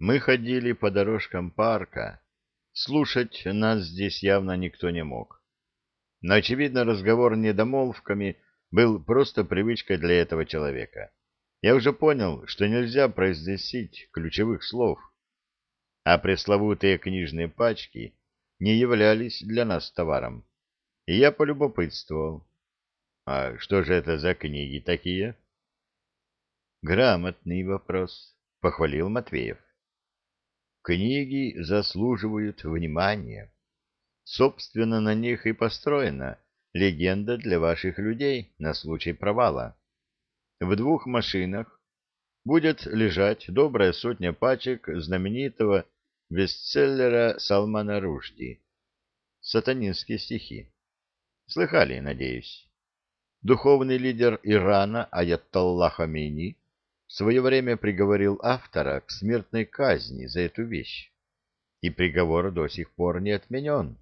Мы ходили по дорожкам парка. Слушать нас здесь явно никто не мог. Но, очевидно, разговор недомолвками был просто привычкой для этого человека. Я уже понял, что нельзя произносить ключевых слов, а пресловутые книжные пачки не являлись для нас товаром. И я полюбопытствовал. А что же это за книги такие? Грамотный вопрос, похвалил Матвеев. Книги заслуживают внимания. Собственно, на них и построена легенда для ваших людей на случай провала. В двух машинах будет лежать добрая сотня пачек знаменитого бестселлера Салмана Ружди «Сатанинские стихи». Слыхали, надеюсь? Духовный лидер Ирана Аятолла Хамини в свое время приговорил автора к смертной казни за эту вещь, и приговор до сих пор не отменен.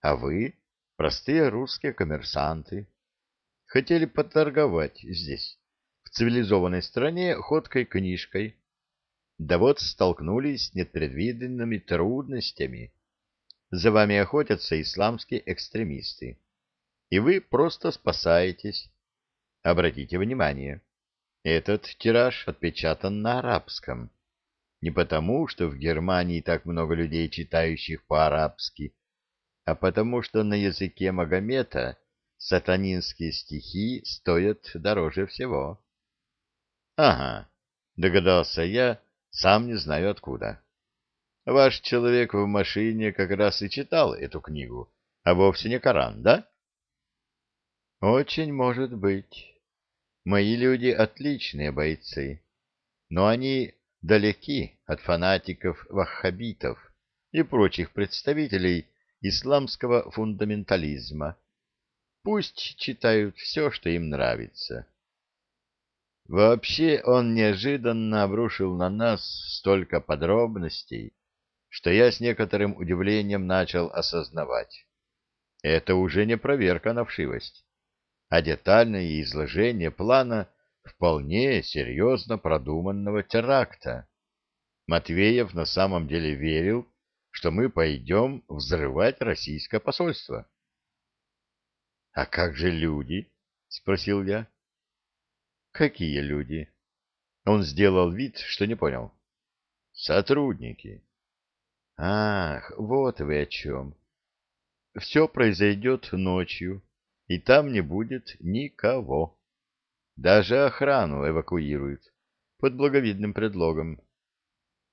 А вы, простые русские коммерсанты, хотели поторговать здесь, в цивилизованной стране, ходкой книжкой, да вот столкнулись с непредвиденными трудностями. За вами охотятся исламские экстремисты, и вы просто спасаетесь. Обратите внимание, этот тираж отпечатан на арабском. Не потому, что в Германии так много людей, читающих по-арабски, а потому, что на языке Магомета сатанинские стихи стоят дороже всего. — Ага, — догадался я, сам не знаю откуда. Ваш человек в машине как раз и читал эту книгу, а вовсе не Коран, да? — Очень может быть. Мои люди отличные бойцы, но они далеки от фанатиков-ваххабитов и прочих представителей исламского фундаментализма. Пусть читают все, что им нравится. Вообще он неожиданно обрушил на нас столько подробностей, что я с некоторым удивлением начал осознавать. Это уже не проверка на вшивость а детальное изложение плана вполне серьезно продуманного теракта. Матвеев на самом деле верил, что мы пойдем взрывать российское посольство. — А как же люди? — спросил я. — Какие люди? Он сделал вид, что не понял. — Сотрудники. — Ах, вот вы о чем. Все произойдет ночью и там не будет никого. Даже охрану эвакуируют под благовидным предлогом.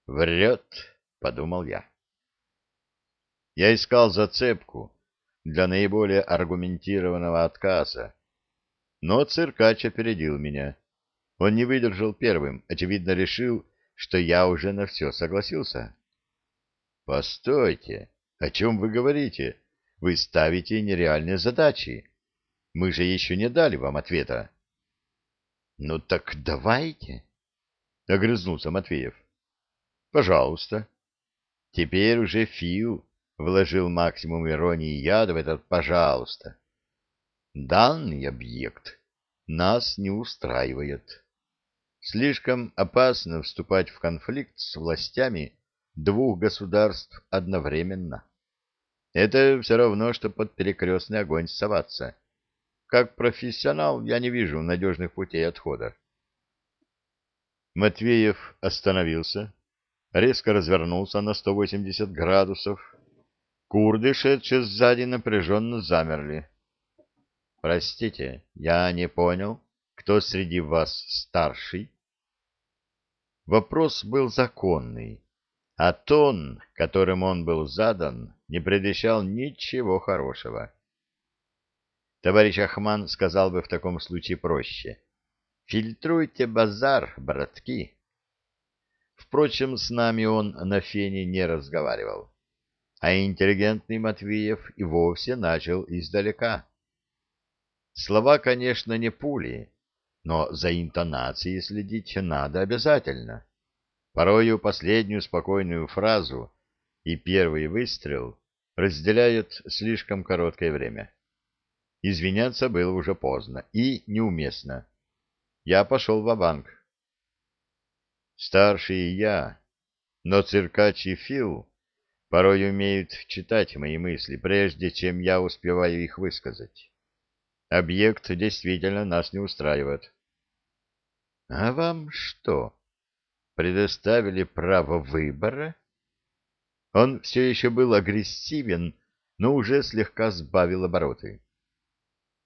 «Врет», — подумал я. Я искал зацепку для наиболее аргументированного отказа, но циркач опередил меня. Он не выдержал первым, очевидно решил, что я уже на все согласился. «Постойте, о чем вы говорите? Вы ставите нереальные задачи. Мы же еще не дали вам ответа. — Ну так давайте, — огрызнулся Матвеев. — Пожалуйста. Теперь уже Фил вложил максимум иронии и яда в этот «пожалуйста». Данный объект нас не устраивает. Слишком опасно вступать в конфликт с властями двух государств одновременно. Это все равно, что под перекрестный огонь соваться. Как профессионал я не вижу надежных путей отхода. Матвеев остановился, резко развернулся на 180 градусов. Курды, шедшие сзади, напряженно замерли. — Простите, я не понял, кто среди вас старший? Вопрос был законный, а тон, которым он был задан, не предвещал ничего хорошего. Товарищ Ахман сказал бы в таком случае проще. «Фильтруйте базар, братки». Впрочем, с нами он на фене не разговаривал, а интеллигентный Матвеев и вовсе начал издалека. Слова, конечно, не пули, но за интонацией следить надо обязательно. Порою последнюю спокойную фразу и первый выстрел разделяют слишком короткое время. Извиняться было уже поздно и неуместно. Я пошел в банк Старший я, Но циркач и Фил порой умеют читать мои мысли, прежде чем я успеваю их высказать. Объект действительно нас не устраивает. — А вам что, предоставили право выбора? Он все еще был агрессивен, но уже слегка сбавил обороты.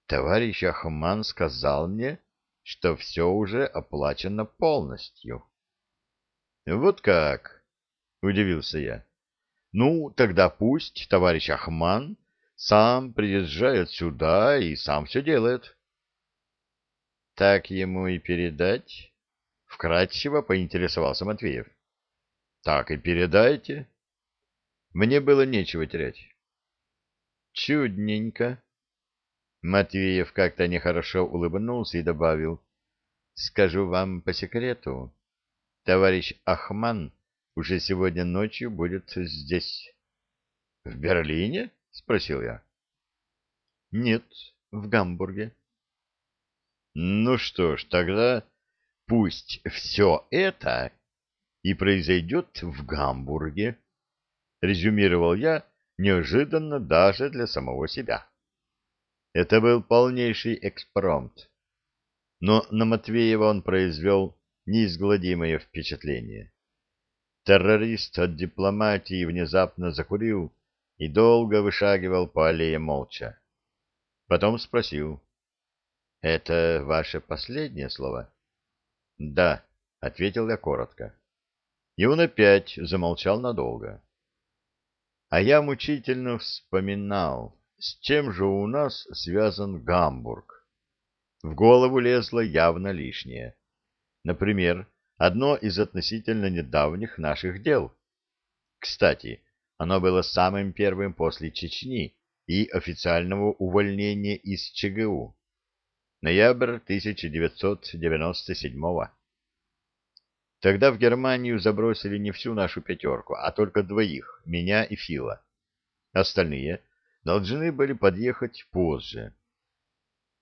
Товарищ Ахман сказал мне, что все уже оплачено полностью. — Вот как? — удивился я. — Ну, тогда пусть товарищ Ахман сам приезжает сюда и сам все делает. — Так ему и передать? — вкратчиво поинтересовался Матвеев. — Так и передайте. Мне было нечего терять. — Чудненько. Матвеев как-то нехорошо улыбнулся и добавил. — Скажу вам по секрету. Товарищ Ахман уже сегодня ночью будет здесь. — В Берлине? — спросил я. — Нет, в Гамбурге. — Ну что ж, тогда пусть все это и произойдет в Гамбурге, — резюмировал я неожиданно даже для самого себя. Это был полнейший экспромт. Но на Матвеева он произвел неизгладимое впечатление. Террорист от дипломатии внезапно закурил и долго вышагивал по аллее молча. Потом спросил. — Это ваше последнее слово? — Да, — ответил я коротко. И он опять замолчал надолго. А я мучительно вспоминал, с чем же у нас связан Гамбург. В голову лезло явно лишнее. Например, одно из относительно недавних наших дел. Кстати, оно было самым первым после Чечни и официального увольнения из ЧГУ. Ноябрь 1997 -го. Тогда в Германию забросили не всю нашу пятерку, а только двоих, меня и Фила. Остальные должны были подъехать позже.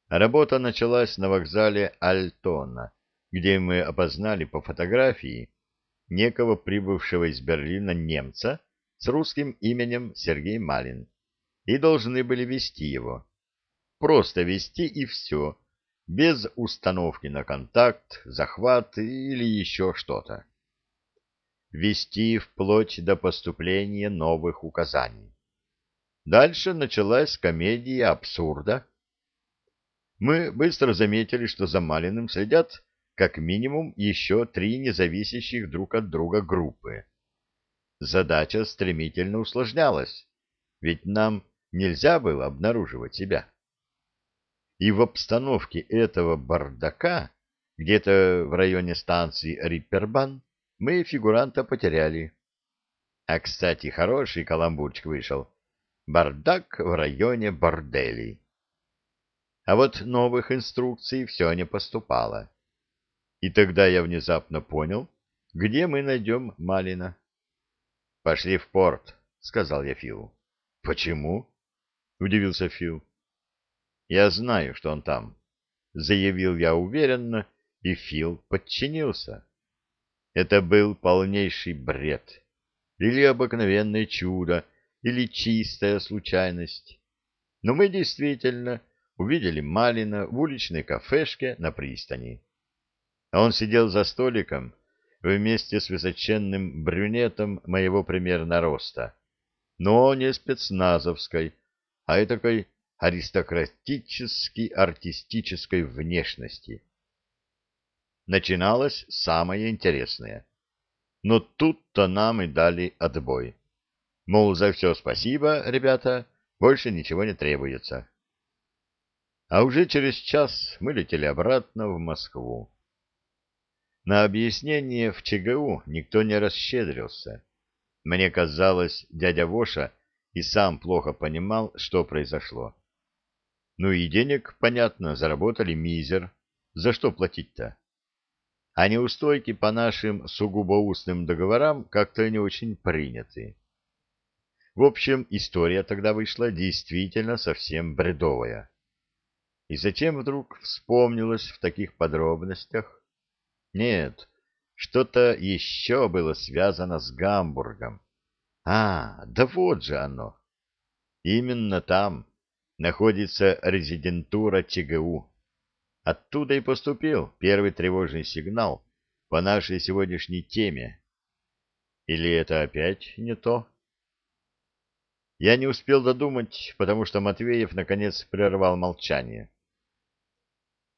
Работа началась на вокзале Альтона, где мы опознали по фотографии некого прибывшего из Берлина немца с русским именем Сергей Малин, и должны были вести его. Просто вести и все, без установки на контакт, захват или еще что-то. Вести вплоть до поступления новых указаний. Дальше началась комедия абсурда. Мы быстро заметили, что за Малиным следят как минимум еще три независящих друг от друга группы. Задача стремительно усложнялась, ведь нам нельзя было обнаруживать себя. И в обстановке этого бардака, где-то в районе станции Риппербан, мы фигуранта потеряли. А, кстати, хороший каламбурчик вышел. Бардак в районе борделей. А вот новых инструкций все не поступало. И тогда я внезапно понял, где мы найдем Малина. — Пошли в порт, — сказал я Филу. — Почему? — удивился Фил. — Я знаю, что он там, — заявил я уверенно, и Фил подчинился. Это был полнейший бред или обыкновенное чудо, или чистая случайность. Но мы действительно увидели Малина в уличной кафешке на пристани. Он сидел за столиком вместе с высоченным брюнетом моего примерно роста, но не спецназовской, а и такой аристократически-артистической внешности. Начиналось самое интересное. Но тут-то нам и дали отбой. Мол, за все спасибо, ребята, больше ничего не требуется. А уже через час мы летели обратно в Москву. На объяснение в ЧГУ никто не расщедрился. Мне казалось, дядя Воша и сам плохо понимал, что произошло. Ну и денег, понятно, заработали мизер. За что платить-то? А неустойки по нашим сугубо устным договорам как-то не очень приняты. В общем, история тогда вышла действительно совсем бредовая. И зачем вдруг вспомнилось в таких подробностях? Нет, что-то еще было связано с Гамбургом. А, да вот же оно. Именно там находится резидентура ЧГУ. Оттуда и поступил первый тревожный сигнал по нашей сегодняшней теме. Или это опять не то? Я не успел додумать, потому что Матвеев наконец прервал молчание.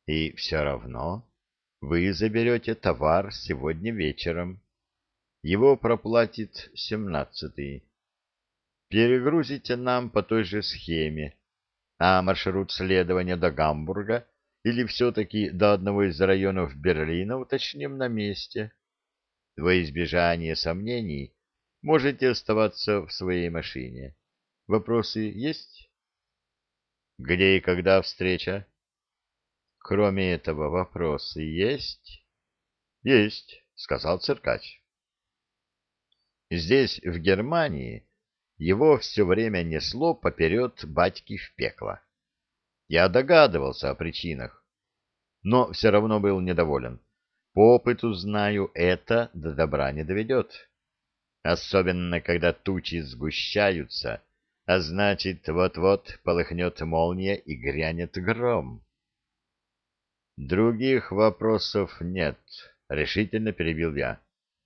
И все равно вы заберете товар сегодня вечером. Его проплатит семнадцатый. Перегрузите нам по той же схеме, а маршрут следования до Гамбурга или все-таки до одного из районов Берлина уточним на месте. Во избежание сомнений можете оставаться в своей машине. Вопросы есть? Где и когда встреча? Кроме этого, вопросы есть? Есть, сказал циркач. Здесь, в Германии, его все время несло поперед батьки в пекло. Я догадывался о причинах, но все равно был недоволен. По опыту знаю, это до добра не доведет. Особенно, когда тучи сгущаются, а значит, вот-вот полыхнет молния и грянет гром. Других вопросов нет, решительно перебил я.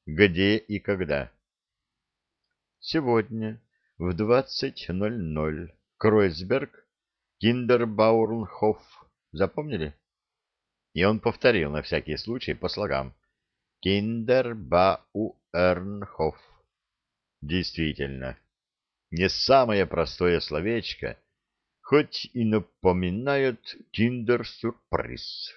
Где и когда? Сегодня в двадцать ноль ноль. Кройсберг, Киндербаурнхоф. Запомнили? И он повторил на всякий случай по слогам. Киндербауэрнхоф. Действительно, не самое простое словечко, хоть и напоминает киндер-сюрприз.